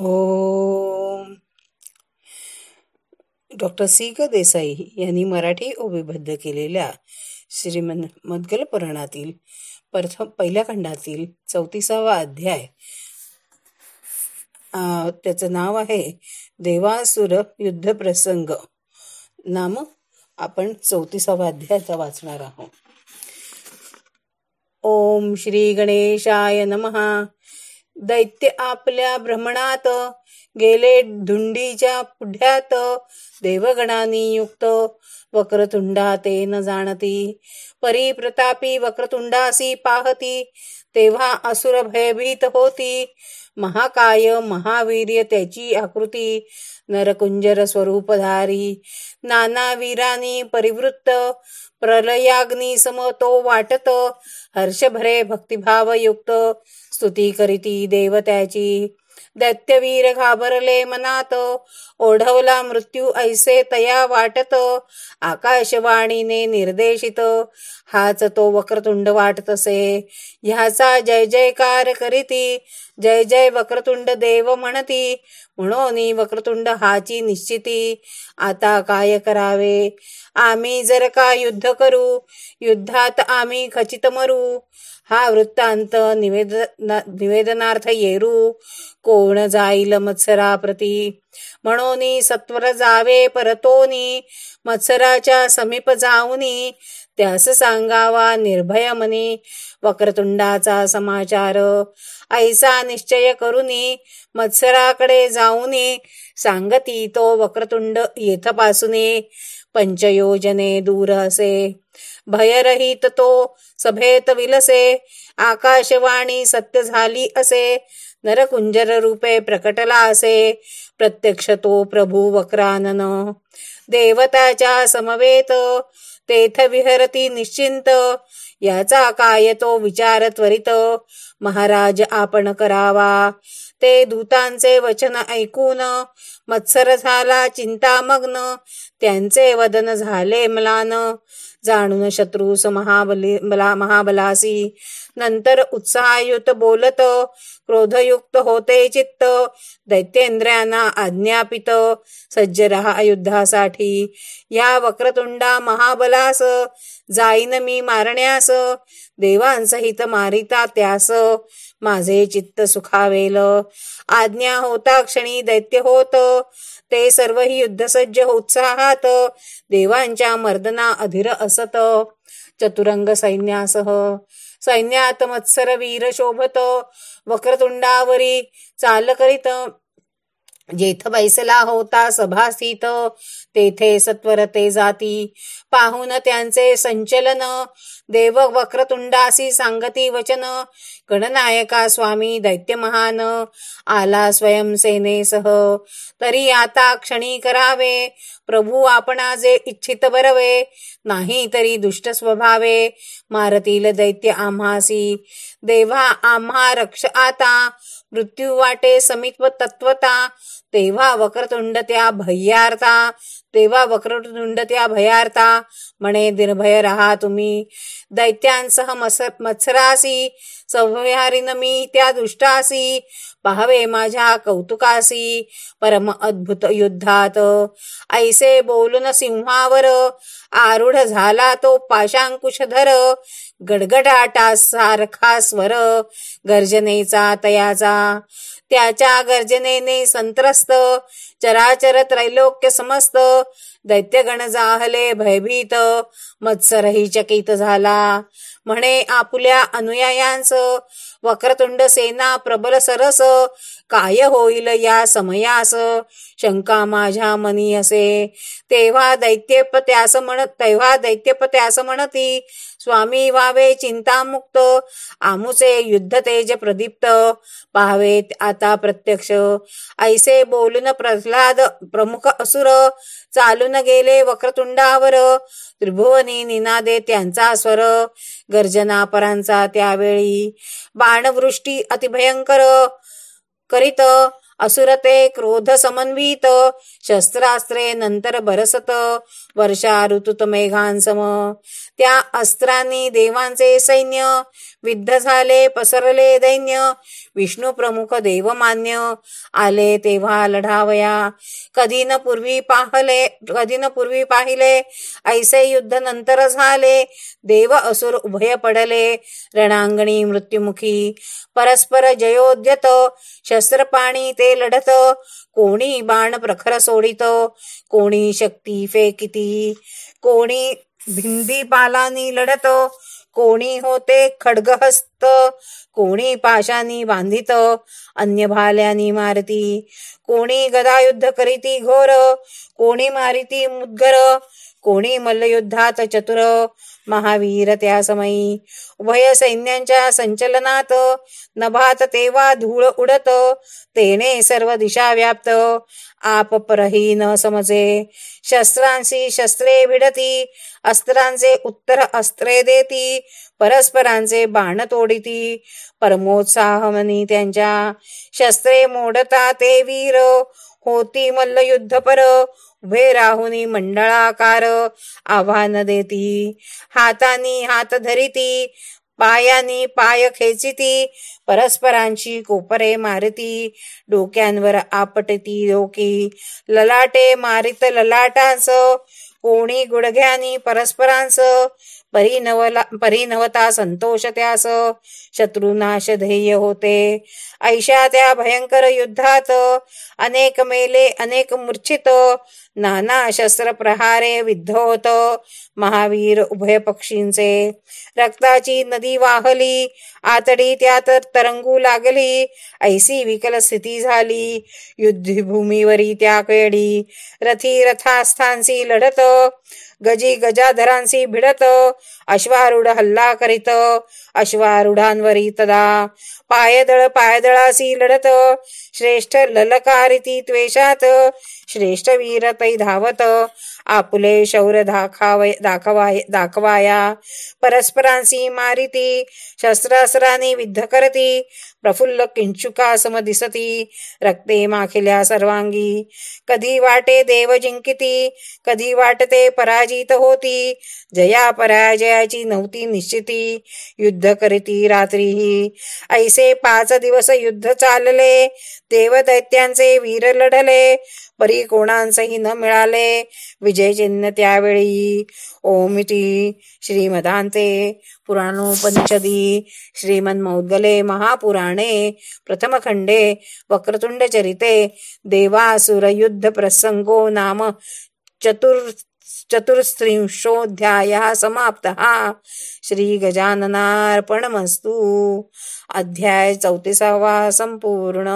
ओम. Doctor C ग देसाई यांनी मराठी ओविबद्ध केलेल्या श्रीमन मद्गल पुराणातील प्रथम पहिल्या खंडातील चौतीसावा अध्याय. त्याचं नाव आहे देवासुर युद्ध प्रसंग. नाम आपण चौतीसावा अध्यायाचा वाचणार आहोत. ओम श्री गणेशाय नमहा दैत्य आपल्या भ्रमणात गेले धुंडीच्या पुढ्यात देवगणानी युक्त वक्रतुंडा ते न जाणती. परी प्रतापी वक्रतुंडासी पाहती तेव्हा असुर भयभीत होती. महाकाय महावीर्य त्याची आकृती नरकुंजर स्वरूपधारी. नाना वीरानी परिवृत्त प्रलयाग्नी सम तो वाटत हर्षभरे भक्तिभावयुक्त स्तुती करीती देवत्याची. दैत्यवीर घाबरले मनात. ओढवला मृत्यू ऐसे तया वाटत. आकाशवाणीने निर्देशित. हाच तो वक्रतुंड वाटतसे ह्याचा जय जयकार करीती. जय जय वक्रतुंड देव म्हणती. म्हणून वक्रतुंड हाची निश्चिती. आता काय करावे? आम्ही जर का युद्ध करू. युद्धात आम्ही खचित मरू. हा वृत्तांत निवेद निवेदनार्थ येरू कोण जाईल मत्सराप्रती? म्हणून सत्वर जावे परतोनी मत्सराच्या समीप जाऊनी त्यास सांगावा निर्भयमनी वक्रतुंडाचा समाचार. ऐसा निश्चय करुनी मत्सराकडे जाऊनी सांगती तो वक्रतुंड येथपासून. पंचयोजने दूर असे भयरहित तो सभेत विलसे आकाशवाणी सत्य झाली असे नरकुंजर रूपे प्रकटला असे प्रत्यक्ष तो प्रभू वक्रानन. देवताच्या समवेत तेथ विहरती निश्चिंत. याचा काय तो विचार त्वरित? महाराज आपण करावा. ते दूतांचे वचन ऐकून मत्सर झाला चिंतामग्न. त्यांचे वदन झाले मलान. जाणून शत्रूस महाबली महाबलासी नंतर उत्साहयुत बोलत क्रोधयुक्त होते चित्त दैत्येंद्रांना आज्ञापित सज्ज रहा युद्धासाठी. या वक्रतुंडा महाबलास जाईन मी मारण्यास देवांसहित मारिता त्यास माझे चित्त सुखावेल. आज्ञा होता क्षणी दैत्य होत ते सर्वही युद्धसज्ज उत्साहात देवांच्या मर्दना अधिर असत. चतुरंग सैन्यासह सैन्यात मत्सर वीर शोभत वक्रतुंडावरी चाल करीत जेथ बैसला होता सभास्थित तेथे सत्वरते जाती. पाहून त्यांचे संचलन देव वक्रतुंडासी सांगती वचन. गणनायका स्वामी दैत्य महान आला स्वयंसेनेसह तरी आता क्षणी करावे प्रभू आपणा जे इच्छित बरवे नाही तरी दुष्ट स्वभावे. मारतील दैत्य आम्हासी. देवा आम्हा रक्ष आता मृत्यू वाटे समित्व तत्वता. तेव्हा वक्रतुंड त्या भय्यार्था तेव्हा वक्रतुंड त्या भयार्था म्हणे निर्भय राहा तुम्ही. दैत्यांसह मत्सरासी संविहारीन मी त्या दुष्टासी. पहावे माझ्या कौतुकासी परम अद्भुत युद्धात. ऐसे बोलून सिंहावर आरूढ झाला तो पाशांकुशधर. गडगडाटा सारखा स्वर गर्जनेचा तयाचा. त्याच्या गर्जनेने संत्रस्त चराचर त्रैलोक्य समस्त दैत्यगण जाहले भयभीत मत्सरही चकित झाला. म्हणे आपुल्या अनुयायांस वक्रतुंड सेना प्रबल सरस काय होईल या समयास? शंका माझ्या मनी असे. तेव्हा दैत्यप त्यास म्हणत तेव्हा दैत्यप त्यास म्हणती स्वामी व्हावे चिंतामुक्त आमुचे युद्ध तेज प्रदीप्त. पाहावेत आता प्रत्यक्ष. ऐसे बोलून प्रल्हाद प्रमुख असुर चालून गेले वक्रतुंडावर. त्रिभुवनी निनादे त्यांचा स्वर. गर्जनापरांचा त्यावेळी बाणवृष्टी अतिभयंकर. करीत असुरते क्रोध समन्वित शस्त्रास्त्रे नंतर बरसत वर्षा ऋतुत मेघांसम. त्या अस्त्रांनी देवांचे सैन्य विद्ध झाले पसरले दैन्य विष्णू प्रमुख देवमान्य. आले तेव्हा लढावया. कधी न पूर्वी पाहले कधी न पूर्वी पाहिले ऐसे युद्ध नंतर झाले. देव असुर उभय पडले रणांगणी मृत्युमुखी. परस्पर जयोद्यत शस्त्रपाणी ते लढत. कोणी बाण प्रखर सोडित. कोणी शक्ती फेकिती. कोणी भिंदी पालानी लढत. कोणी होते खडगहस्त. कोणी पाशानी बांधित. अन्य भाल्यानी मारती. कोणी गदायुद्ध करीती घोर. कोणी मारिती मुद्गर. कोणी मल्लयुद्धात चतुर महावीर त्या समयी. उभय सैन्यांच्या संचलनात नभात तेव्हा धूळ उडत. तेने सर्व दिशा व्याप्त. आप परही न समजे. शस्त्रांशी शस्त्रे भिडती. अस्त्रांचे उत्तर अस्त्रे देती. परस्परांचे बाण तोडिती. परमोत्साहमनी त्यांच्या. शस्त्रे मोडता ते वीर. होती मल्लयुद्ध पर. उभे राहुनी मंडळाकार आव्हान देती. हातानी हात धरिती पायानी पाय खेचिती परस्परांची कोपरे मारती डोक्यांवर आपटती डोकी. ललाटे मारित ललाटांच कोणी गुडघ्यानी परस्परांस परिनवला परिनवता संतोष त्यास शत्रुनाश ध्येय होते. ऐशा त्या भयंकर युद्धात अनेक मेले अनेक मूर्छित नाना शस्त्र प्रहारे विद्ध होत महावीर उभय पक्षींचे. रक्ताची नदी वाहली आतडी त्यात तरंगू लागली ऐसी विकल स्थिती झाली. युद्धभूमीवरी त्या केडी रथी रथास्थांसी लढत गजी गजाधरांशी भिडत अश्वारूढ हल्ला करीत अश्वारूढांवरी तदा. पायदळ पायदळासी लढत श्रेष्ठ ललकारिती त्वेषात श्रेष्ठ वीर तै धावत आपुले शौर्य दाखवाय दाखवाय दाखवाया. परस्परांशी मारिती शस्त्रास्त्रांनी विद्ध करती प्रफुल्ल किंचुका सम दिसती? रक्ते माखिल्या सर्वांगी. कधी वाटे देव जिंकिती? कधी वाटते पराजित होती? जया पराजयाची नव्हती निश्चिती. युद्ध करीती रात्रीही. ऐसे पाच दिवस युद्ध चालले. देव दैत्यांचे वीर लढले. परी कोणांचही न मिळाले. विजय चिन्ह त्यावेळी. ओमिती श्रीमदांते पुराणोपनिषदी श्रीमन्मौद्गले महापुराणे प्रथमखंडे वक्रतुण्डचरिते देवासुरयुद्ध प्रसंगो नाम चतुर् चतुस्त्रिंशोऽध्यायः समाप्तः। श्रीगजाननार्पणमस्तु। अध्याय चौतीसावा संपूर्ण